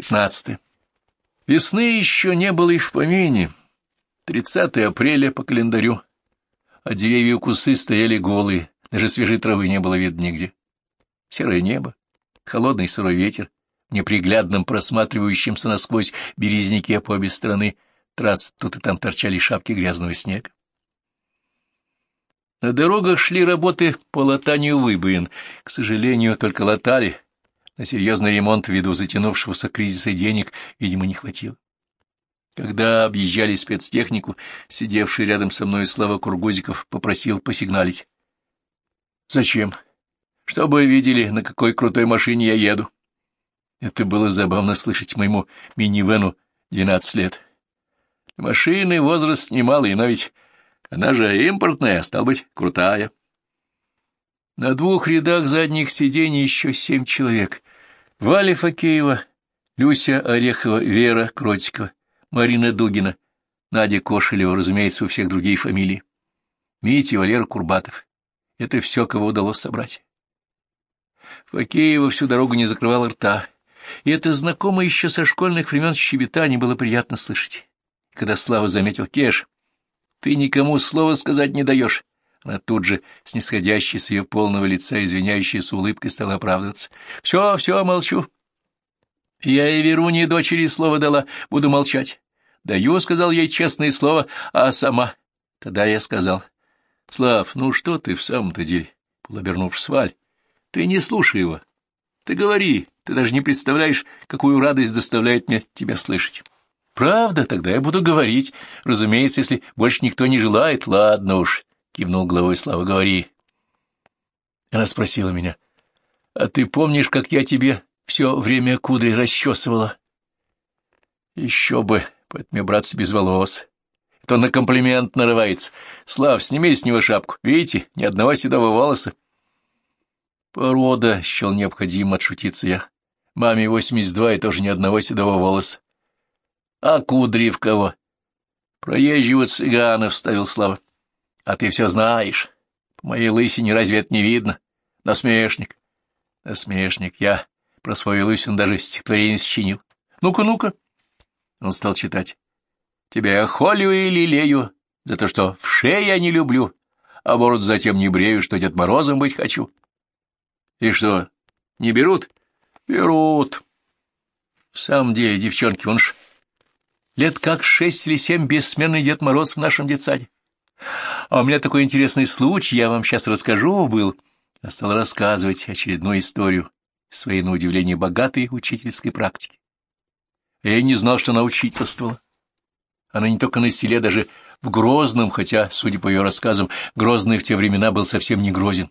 15. Весны еще не было и в помине. 30 апреля по календарю. А деревья и кусты стояли голые, даже свежей травы не было видно нигде. Серое небо, холодный сырой ветер, неприглядным просматривающимся насквозь березняки по обе стороны трасс, тут и там торчали шапки грязного снега. На дорогах шли работы по латанию выбоин. К сожалению, только латали, на серьезный ремонт ввиду затянувшегося кризиса денег, видимо, не хватило. Когда объезжали спецтехнику, сидевший рядом со мной Слава Кургузиков попросил посигналить. «Зачем? Чтобы видели, на какой крутой машине я еду». Это было забавно слышать моему минивену двенадцать лет. Машины возраст немалый, но ведь она же импортная, стал быть, крутая. На двух рядах задних сидений еще семь человек. Валя Факеева, Люся Орехова, Вера Кротикова, Марина Дугина, Надя Кошелева, разумеется, у всех другие фамилии. Митя Валера Курбатов. Это все, кого удалось собрать. Факеева всю дорогу не закрывала рта, и это знакомое еще со школьных времен щебетание было приятно слышать. Когда Слава заметил Кеш, ты никому слова сказать не даешь. Она тут же, снисходящей с ее полного лица, извиняющейся улыбкой, стала оправдываться. — Все, все, молчу. — Я и Веруне дочери слово дала, буду молчать. Даю, — сказал ей честное слово, а сама... Тогда я сказал. — Слав, ну что ты в самом-то деле? Полуобернувшись, Валь, ты не слушай его. Ты говори, ты даже не представляешь, какую радость доставляет мне тебя слышать. Правда, тогда я буду говорить. Разумеется, если больше никто не желает, ладно уж. — кивнул головой Слава, — говори. Она спросила меня, — а ты помнишь, как я тебе все время кудри расчесывала? — Еще бы, поэтому я, братцы, без волос. Это на комплимент нарывается. Слав, сними с него шапку. Видите, ни одного седого волоса. Порода, счел необходимо отшутиться я. Маме восемьдесят два и тоже ни одного седого волоса. А кудри в кого? Проезжего цыгана, — вставил Слава. А ты все знаешь. По моей лысине разве это не видно? Насмешник. Насмешник. Я про свою лысину даже стихотворение сочинил. Ну-ка, ну-ка. Он стал читать. Тебя холю и лелею за то, что в шее я не люблю, а бороду затем не брею, что Дед Морозом быть хочу. И что, не берут? Берут. В самом деле, девчонки, он ж лет как шесть или семь бессменный Дед Мороз в нашем детсаде. А у меня такой интересный случай, я вам сейчас расскажу, был. Я стал рассказывать очередную историю своей, на удивление, богатой учительской практики. Я не знал, что она учительствовала. Она не только на селе, даже в Грозном, хотя, судя по ее рассказам, Грозный в те времена был совсем не грозен.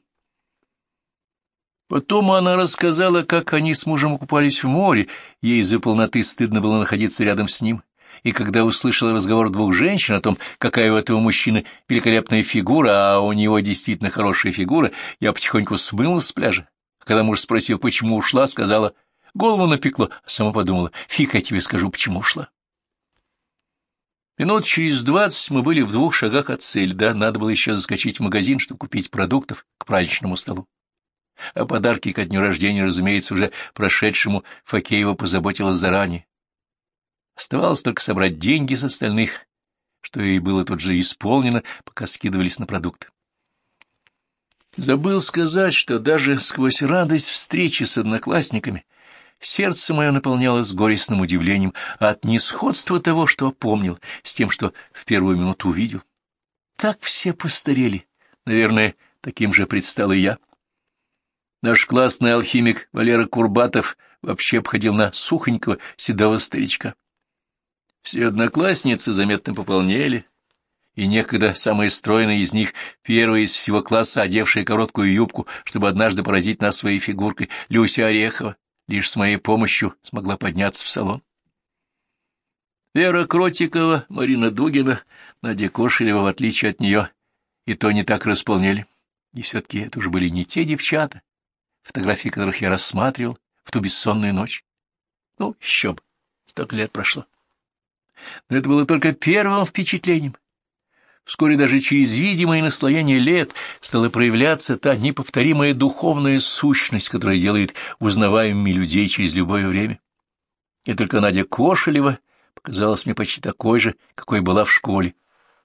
Потом она рассказала, как они с мужем купались в море, ей из-за полноты стыдно было находиться рядом с ним и когда услышал разговор двух женщин о том, какая у этого мужчины великолепная фигура, а у него действительно хорошая фигура, я потихоньку смылась с пляжа. Когда муж спросил, почему ушла, сказала, голову напекло, а сама подумала, фиг я тебе скажу, почему ушла. Минут через двадцать мы были в двух шагах от цели, да, надо было еще заскочить в магазин, чтобы купить продуктов к праздничному столу. О подарке ко дню рождения, разумеется, уже прошедшему Факеева позаботилась заранее. Оставалось только собрать деньги с остальных, что и было тут же исполнено, пока скидывались на продукты. Забыл сказать, что даже сквозь радость встречи с одноклассниками сердце мое наполнялось горестным удивлением от несходства того, что помнил, с тем, что в первую минуту увидел. Так все постарели. Наверное, таким же предстал и я. Наш классный алхимик Валера Курбатов вообще обходил на сухонького седого старичка. Все одноклассницы заметно пополнели, и некогда самая стройная из них, первая из всего класса, одевшая короткую юбку, чтобы однажды поразить нас своей фигуркой, Люся Орехова, лишь с моей помощью смогла подняться в салон. Вера Кротикова, Марина Дугина, Надя Кошелева, в отличие от нее, и то не так располнели. И все-таки это уже были не те девчата, фотографии которых я рассматривал в ту бессонную ночь. Ну, еще бы, столько лет прошло. Но это было только первым впечатлением. Вскоре даже через видимое наслоение лет стала проявляться та неповторимая духовная сущность, которая делает узнаваемыми людей через любое время. И только Надя Кошелева показалась мне почти такой же, какой была в школе,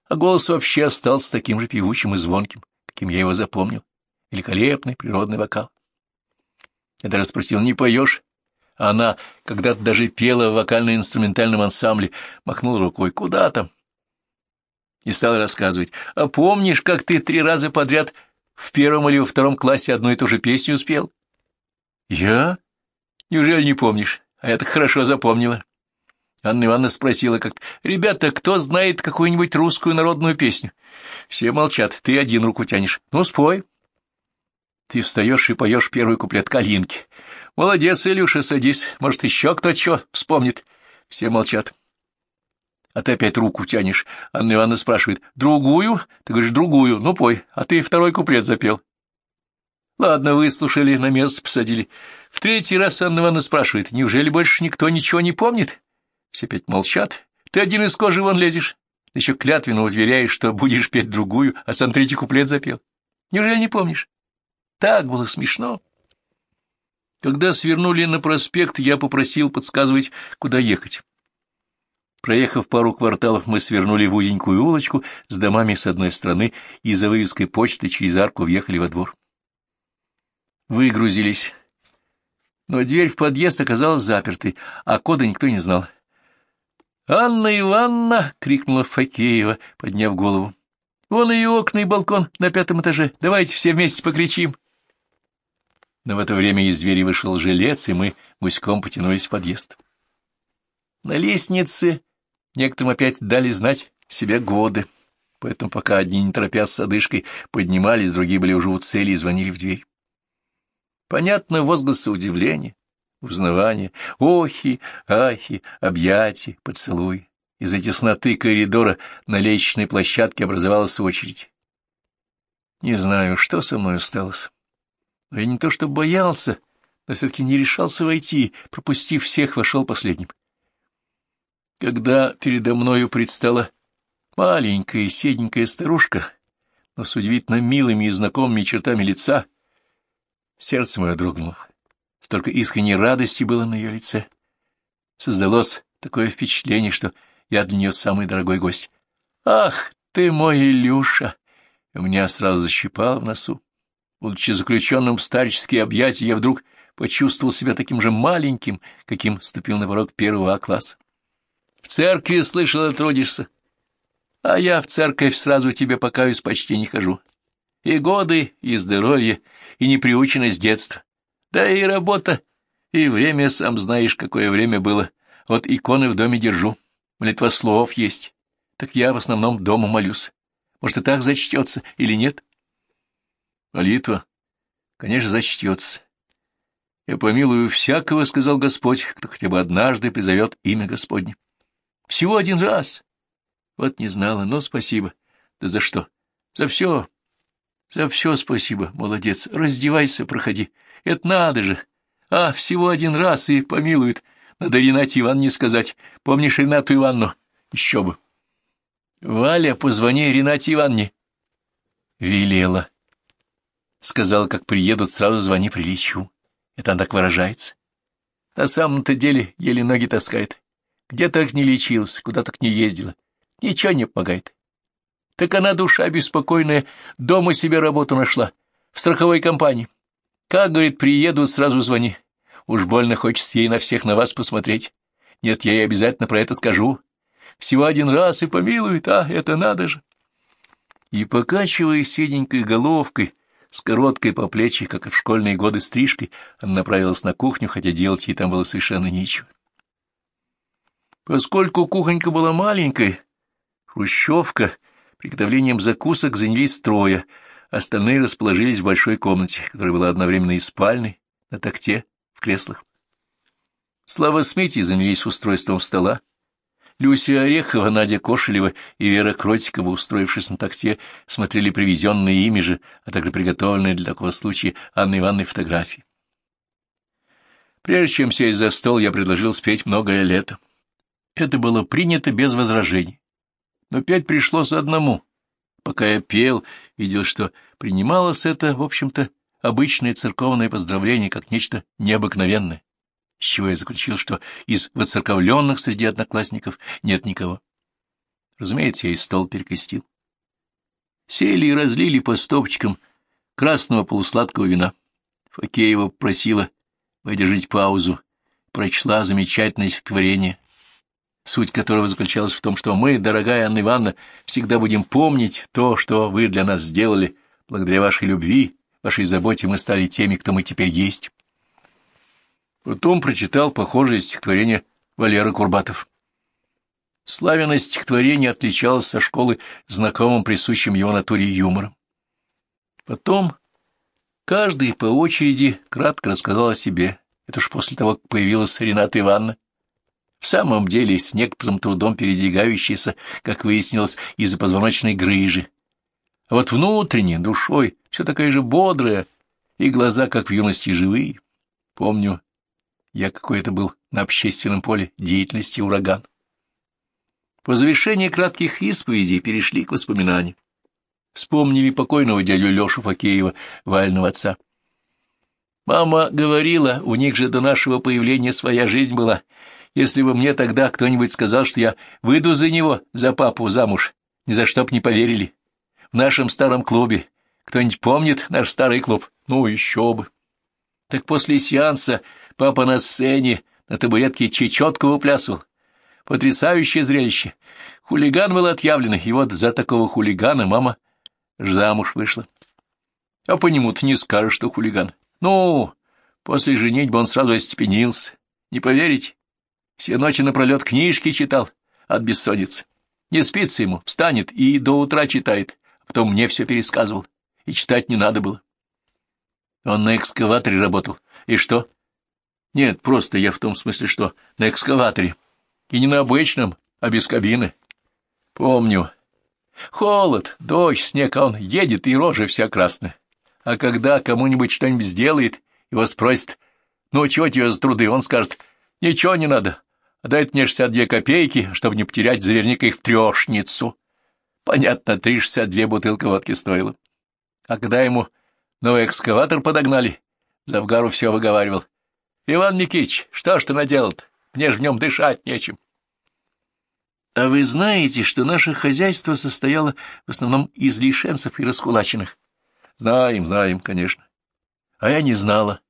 а голос вообще остался таким же певучим и звонким, каким я его запомнил. Великолепный природный вокал. Я даже спросил, не поешь? Она когда-то даже пела в вокально-инструментальном ансамбле, махнула рукой. Куда там? И стала рассказывать. А помнишь, как ты три раза подряд в первом или во втором классе одну и ту же песню успел? Я? Неужели не помнишь? А я так хорошо запомнила. Анна Ивановна спросила как-то, «Ребята, кто знает какую-нибудь русскую народную песню?» Все молчат, ты один руку тянешь. Ну, спой. Ты встаешь и поешь первый куплет «Калинки». Молодец, Илюша, садись. Может, еще кто что вспомнит. Все молчат. А ты опять руку тянешь. Анна Ивановна спрашивает, «Другую?» Ты говоришь, «Другую». Ну, пой. А ты второй куплет запел. Ладно, выслушали, на место посадили. В третий раз Анна Ивановна спрашивает, «Неужели больше никто ничего не помнит?» Все опять молчат. Ты один из кожи вон лезешь. Ты еще клятвенно уверяешь, что будешь петь другую, а сам третий куплет запел. Неужели не помнишь? Так было смешно. Когда свернули на проспект, я попросил подсказывать, куда ехать. Проехав пару кварталов, мы свернули в узенькую улочку с домами с одной стороны и за вывеской почты через арку въехали во двор. Выгрузились. Но дверь в подъезд оказалась запертой, а кода никто не знал. «Анна Ивановна!» — крикнула Факеева, подняв голову. «Вон и окна, и балкон на пятом этаже. Давайте все вместе покричим». Но в это время из двери вышел жилец, и мы гуськом потянулись в подъезд. На лестнице некоторым опять дали знать себе годы, поэтому пока одни, не торопясь с одышкой, поднимались, другие были уже у цели и звонили в дверь. Понятно возгласы удивления, узнавания, охи, ахи, объятия, поцелуй. Из-за тесноты коридора на лестничной площадке образовалась очередь. Не знаю, что со мной осталось. Но я не то что боялся, но все-таки не решался войти, пропустив всех, вошел последним. Когда передо мною предстала маленькая седенькая старушка, но с удивительно милыми и знакомыми чертами лица, сердце мое дрогнуло. Столько искренней радости было на ее лице. Создалось такое впечатление, что я для нее самый дорогой гость. «Ах, ты мой Илюша!» У меня сразу защипало в носу. Будучи заключенным в старческие объятия, я вдруг почувствовал себя таким же маленьким, каким ступил на порог первого А-класса. В церкви, слышала, трудишься, а я в церковь сразу тебе покаюсь почти не хожу. И годы, и здоровье, и неприученность детства. Да и работа, и время, сам знаешь, какое время было. Вот иконы в доме держу, молитва слов есть. Так я в основном дома молюсь. Может, и так зачтется или нет? Молитва, конечно, зачтется. Я помилую всякого, — сказал Господь, — кто хотя бы однажды призовет имя Господне. Всего один раз. Вот не знала, но спасибо. Да за что? За все. За все спасибо, молодец. Раздевайся, проходи. Это надо же. А, всего один раз и помилует. Надо Ренате Ивановне сказать. Помнишь Ренату Ивановну? Еще бы. Валя, позвони Ренате Ивановне. Велела. Сказала, как приедут, сразу звони, прилечу. Это она так выражается. На самом-то деле еле ноги таскает. Где так не лечилась, куда так не ездила. Ничего не помогает. Так она, душа беспокойная, дома себе работу нашла, в страховой компании. Как, говорит, приеду, сразу звони. Уж больно хочется ей на всех на вас посмотреть. Нет, я ей обязательно про это скажу. Всего один раз и помилует, а это надо же. И, покачивая седенькой головкой, с короткой по плечи, как и в школьные годы стрижкой, она направилась на кухню, хотя делать ей там было совершенно нечего. Поскольку кухонька была маленькой, хрущевка, приготовлением закусок занялись трое — Остальные расположились в большой комнате, которая была одновременно и спальной, на такте, в креслах. Слава с Митей занялись устройством стола. Люся Орехова, Надя Кошелева и Вера Кротикова, устроившись на такте, смотрели привезенные ими же, а также приготовленные для такого случая Анны Ивановны фотографии. Прежде чем сесть за стол, я предложил спеть «Многое лето». Это было принято без возражений. Но пять пришлось одному, Пока я пел, видел, что принималось это, в общем-то, обычное церковное поздравление как нечто необыкновенное. С чего я заключил, что из воцерковленных среди одноклассников нет никого. Разумеется, я и стол перекрестил. Сели и разлили по стопочкам красного полусладкого вина. Факеева просила выдержать паузу, прочла замечательное стихотворение, суть которого заключалась в том, что мы, дорогая Анна Ивановна, всегда будем помнить то, что вы для нас сделали. Благодаря вашей любви, вашей заботе мы стали теми, кто мы теперь есть. Потом прочитал похожее стихотворение Валера Курбатов. Славяное стихотворение отличалось со школы знакомым присущим его натуре юмором. Потом каждый по очереди кратко рассказал о себе. Это уж после того, как появилась Рената Ивановна. В самом деле, с некоторым трудом передвигающаяся, как выяснилось, из-за позвоночной грыжи. А вот внутренне, душой, все такая же бодрая, и глаза, как в юности, живые. Помню, я какой-то был на общественном поле деятельности ураган. По завершении кратких исповедей перешли к воспоминаниям. Вспомнили покойного дядю Лешу Факеева, вального отца. Мама говорила, у них же до нашего появления своя жизнь была. Если бы мне тогда кто-нибудь сказал, что я выйду за него, за папу, замуж, ни за что б не поверили. В нашем старом клубе. Кто-нибудь помнит наш старый клуб? Ну, еще бы. Так после сеанса папа на сцене на табуретке чечетку выплясывал. Потрясающее зрелище. Хулиган был отъявленный, и вот за такого хулигана мама замуж вышла. А по нему-то не скажешь, что хулиган. Ну, после женитьбы он сразу остепенился. Не поверите? Все ночи напролет книжки читал от бессонницы. Не спится ему, встанет и до утра читает, а потом мне все пересказывал. И читать не надо было. Он на экскаваторе работал. И что? Нет, просто я в том смысле, что на экскаваторе. И не на обычном, а без кабины. Помню. Холод, дождь, снег, а он едет, и рожа вся красная. А когда кому-нибудь что-нибудь сделает, его спросит, ну, чего тебе за труды, он скажет, ничего не надо, а дает мне 62 копейки, чтобы не потерять заверника их в трешницу. Понятно, 3,62 бутылка водки стоила. А когда ему новый экскаватор подогнали, Завгару все выговаривал. Иван Никитич, что ж ты наделал-то? Мне ж в нем дышать нечем. А вы знаете, что наше хозяйство состояло в основном из лишенцев и раскулаченных? Знаем, знаем, конечно. А я не знала.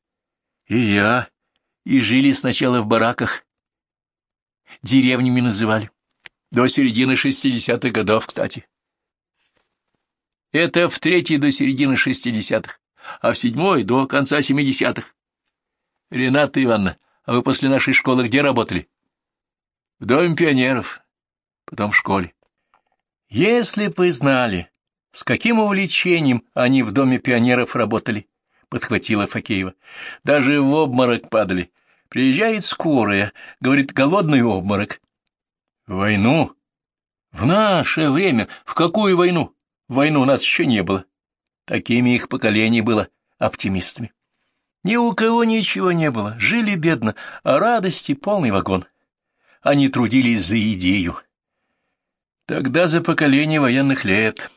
И я. И жили сначала в бараках. Деревнями называли. До середины шестидесятых годов, кстати. Это в третьей до середины шестидесятых, а в седьмой до конца семидесятых. Рената Ивановна, а вы после нашей школы где работали? В Доме пионеров, потом в школе. Если бы знали, с каким увлечением они в Доме пионеров работали, подхватила Факеева. Даже в обморок падали. Приезжает скорая, говорит, голодный обморок. Войну? В наше время? В какую войну? Войну у нас еще не было. Такими их поколение было оптимистами. Ни у кого ничего не было, жили бедно, а радости полный вагон. Они трудились за идею. Тогда за поколение военных лет,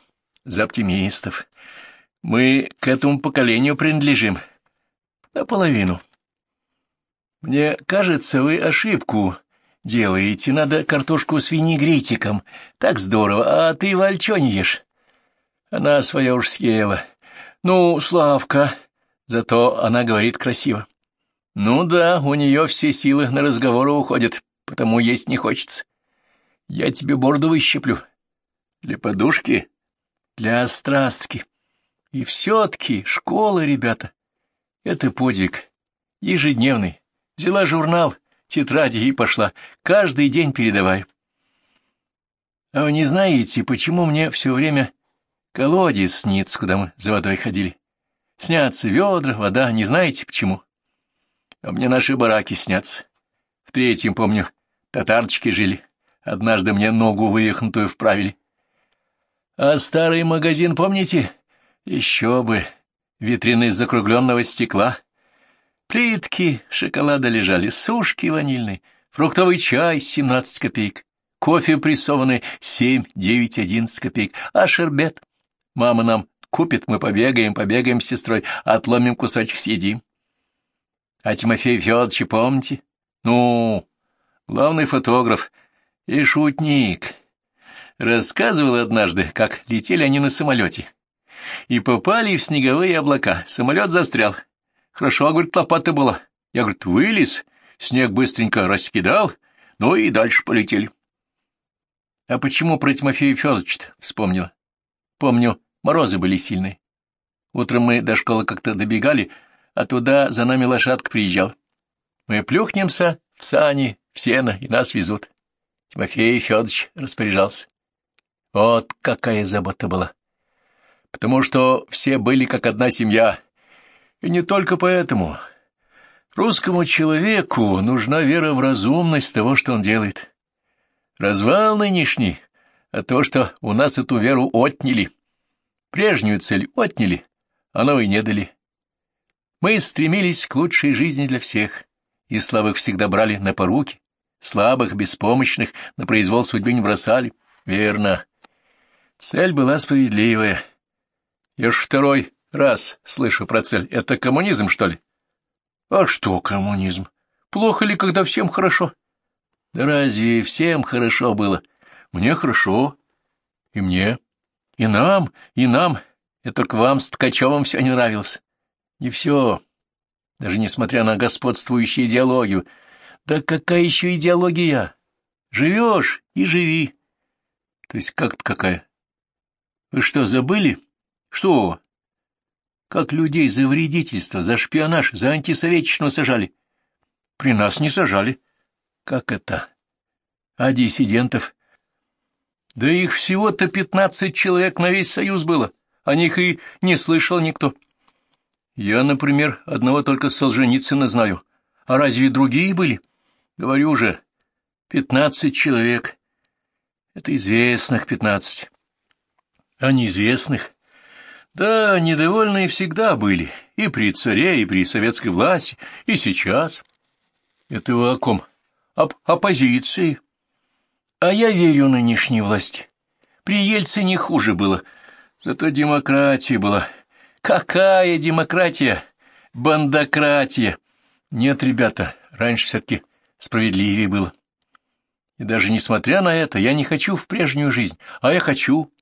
за оптимистов. Мы к этому поколению принадлежим. Наполовину. Мне кажется, вы ошибку делаете. Надо картошку с винегретиком. Так здорово. А ты вальчо не ешь. Она своя уж съела. Ну, Славка... Зато она говорит красиво. Ну да, у нее все силы на разговоры уходят, потому есть не хочется. Я тебе бороду выщеплю. Для подушки, для острастки. И все-таки школа, ребята, это подвиг. Ежедневный. Взяла журнал, тетради и пошла. Каждый день передавай. А вы не знаете, почему мне все время колодец снится, куда мы за водой ходили? Снятся ведра, вода, не знаете почему? А мне наши бараки снятся. В третьем, помню, татарчики жили. Однажды мне ногу выехнутую вправили. А старый магазин, помните? Еще бы. Витрины из закругленного стекла. Плитки шоколада лежали, сушки ванильные, фруктовый чай — семнадцать копеек, кофе прессованный — семь, девять, одиннадцать копеек, а шербет? Мама нам Купит, мы побегаем, побегаем с сестрой, отломим кусочек, съедим. А Тимофей Федоровича помните? Ну, главный фотограф и шутник. Рассказывал однажды, как летели они на самолете. И попали в снеговые облака. Самолет застрял. Хорошо, говорит, лопата была. Я, говорит, вылез, снег быстренько раскидал, ну и дальше полетели. А почему про Тимофея Федоровича вспомнила? Помню, морозы были сильные. Утром мы до школы как-то добегали, а туда за нами лошадка приезжала. Мы плюхнемся в сани, в сено, и нас везут. Тимофей Федорович распоряжался. Вот какая забота была. Потому что все были как одна семья. И не только поэтому. Русскому человеку нужна вера в разумность того, что он делает. Развал нынешний, а то, что у нас эту веру отняли. Прежнюю цель отняли, а новой не дали. Мы стремились к лучшей жизни для всех, и слабых всегда брали на поруки, слабых, беспомощных на произвол судьбы не бросали. Верно. Цель была справедливая. Я ж второй раз слышу про цель. Это коммунизм, что ли? А что коммунизм? Плохо ли, когда всем хорошо? Да разве всем хорошо было? Мне хорошо. И мне. И нам, и нам. Это только вам с Ткачевым все не нравилось. Не все. Даже несмотря на господствующую идеологию. Да какая еще идеология? Живешь и живи. То есть как-то какая? Вы что, забыли? Что? Как людей за вредительство, за шпионаж, за антисоветчину сажали? При нас не сажали. Как это? А диссидентов? Да их всего-то пятнадцать человек на весь Союз было. О них и не слышал никто. Я, например, одного только Солженицына знаю. А разве другие были? Говорю же, пятнадцать человек. Это известных пятнадцать. А неизвестных? Да, недовольные всегда были. И при царе, и при советской власти, и сейчас. Это о ком? Об оппозиции. А я верю нынешней власти. При Ельцине хуже было. Зато демократия была. Какая демократия? Бандократия. Нет, ребята, раньше все-таки справедливее было. И даже несмотря на это, я не хочу в прежнюю жизнь, а я хочу.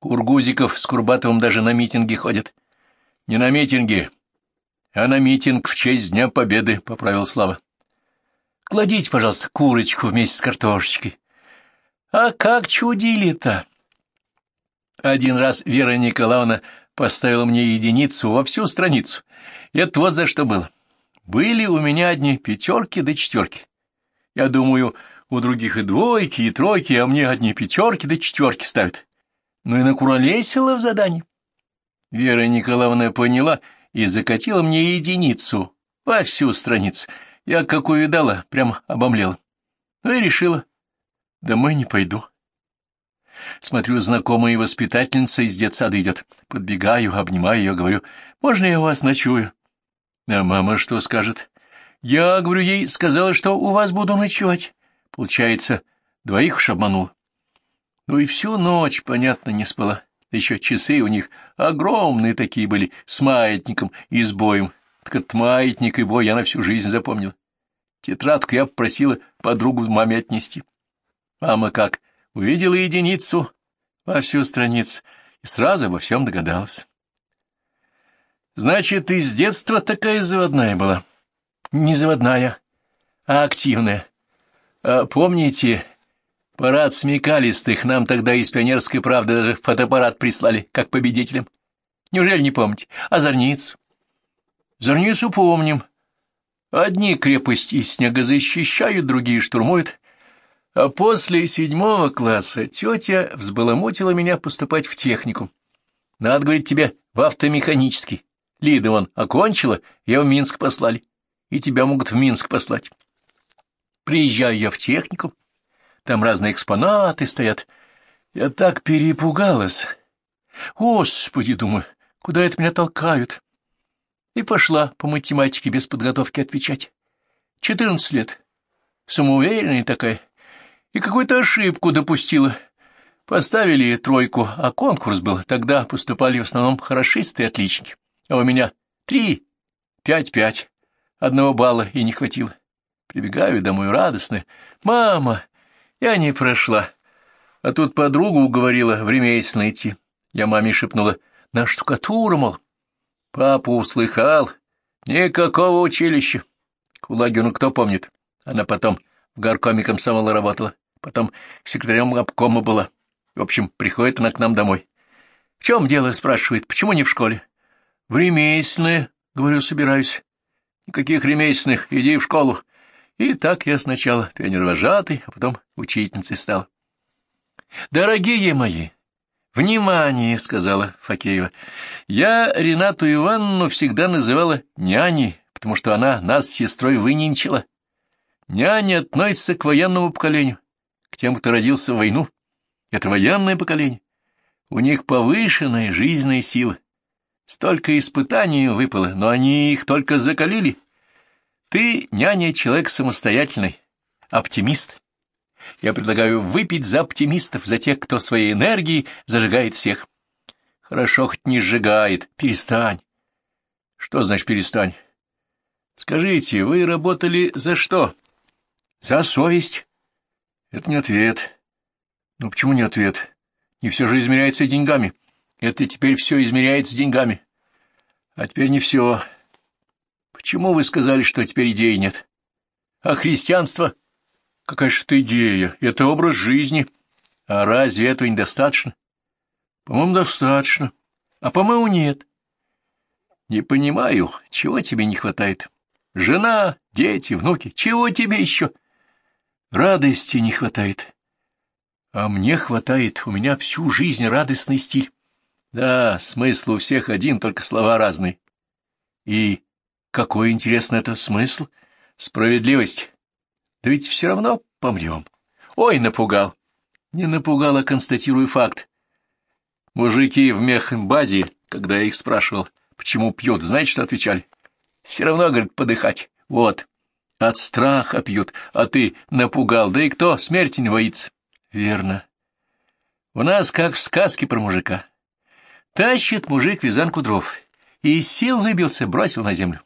Кургузиков с Курбатовым даже на митинги ходят. Не на митинги, а на митинг в честь Дня Победы, — поправил Слава. Кладите, пожалуйста, курочку вместе с картошечкой. А как чудили-то! Один раз Вера Николаевна поставила мне единицу во всю страницу. Это вот за что было. Были у меня одни пятерки да четверки. Я думаю, у других и двойки, и тройки, а мне одни пятерки да четверки ставят. Ну и накуролесила в задании. Вера Николаевна поняла и закатила мне единицу во всю страницу. Я, как увидала, прям обомлела. Ну и решила, домой не пойду. Смотрю, знакомая воспитательница из детсада идет. Подбегаю, обнимаю ее, говорю, можно я у вас ночую? А мама что скажет? Я, говорю, ей сказала, что у вас буду ночевать. Получается, двоих уж обманул. Ну и всю ночь, понятно, не спала. Еще часы у них огромные такие были, с маятником и с боем. Так этот маятник и бой я на всю жизнь запомнила. Тетрадку я попросила подругу маме отнести. Мама как увидела единицу во всю страницу и сразу обо всем догадалась. Значит, ты с детства такая заводная была? Не заводная, а активная. А помните, парад смекалистых нам тогда из пионерской правды даже фотоаппарат прислали, как победителям? Неужели не помните? А Зорницу? Зорницу помним. Одни крепости из снега защищают, другие штурмуют. А после седьмого класса тетя взбаламутила меня поступать в технику. Надо, говорить тебе в автомеханический. Лида вон окончила, ее в Минск послали. И тебя могут в Минск послать. Приезжаю я в технику, там разные экспонаты стоят. Я так перепугалась. Господи, думаю, куда это меня толкают? И пошла по математике без подготовки отвечать. Четырнадцать лет. Самоуверенная такая. И какую-то ошибку допустила. Поставили тройку, а конкурс был. Тогда поступали в основном хорошисты и отличники. А у меня три, пять-пять. Одного балла и не хватило. Прибегаю домой радостная. «Мама, я не прошла». А тут подругу уговорила в ремейс найти. Я маме шепнула. «На штукатуру, мол». Папа услыхал. Никакого училища. Кулагину кто помнит? Она потом горкоме комсомола работала, потом секретарем обкома была. В общем, приходит она к нам домой. — В чем дело? — спрашивает. — Почему не в школе? — В ремесленное, — говорю, — собираюсь. — Никаких ремесленных, иди в школу. И так я сначала тренер-вожатый, а потом учительницей стал. — Дорогие мои, внимание, — сказала Факеева, — я Ренату Ивановну всегда называла няней, потому что она нас с сестрой выненчила. Няня относится к военному поколению, к тем, кто родился в войну. Это военное поколение. У них повышенная жизненная сила. Столько испытаний выпало, но они их только закалили. Ты, няня, человек самостоятельный, оптимист. Я предлагаю выпить за оптимистов, за тех, кто своей энергией зажигает всех. Хорошо, хоть не сжигает. Перестань. Что значит перестань? Скажите, вы работали за что? За совесть. Это не ответ. Ну почему не ответ? Не все же измеряется деньгами. Это теперь все измеряется деньгами. А теперь не все. Почему вы сказали, что теперь идеи нет? А христианство? Какая же это идея? Это образ жизни. А разве этого недостаточно? По-моему, достаточно. А по-моему, нет. Не понимаю, чего тебе не хватает. Жена, дети, внуки, чего тебе еще? Радости не хватает. А мне хватает, у меня всю жизнь радостный стиль. Да, смысл у всех один, только слова разные. И какой, интересно, это смысл? Справедливость. Да ведь все равно помрем. Ой, напугал. Не напугал, а констатирую факт. Мужики в мехбазе, когда я их спрашивал, почему пьют, знаете, что отвечали? Все равно, говорит, подыхать. Вот. От страха пьют, а ты напугал. Да и кто смерти не боится? Верно. У нас как в сказке про мужика. Тащит мужик вязанку дров. И сил выбился, бросил на землю.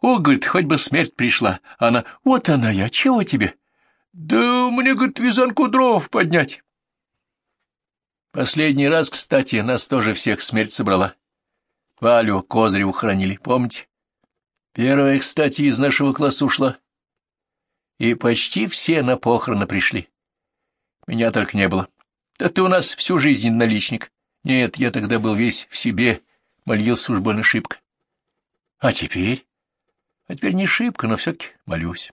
О, говорит, хоть бы смерть пришла. Она, вот она я, чего тебе? Да мне, говорит, вязанку дров поднять. Последний раз, кстати, нас тоже всех смерть собрала. Валю Козыреву хоронили, помните? Первая, кстати, из нашего класса ушла. И почти все на похороны пришли. Меня только не было. Да ты у нас всю жизнь наличник. Нет, я тогда был весь в себе, молился уж больно шибко. А теперь? А теперь не шибко, но все-таки молюсь.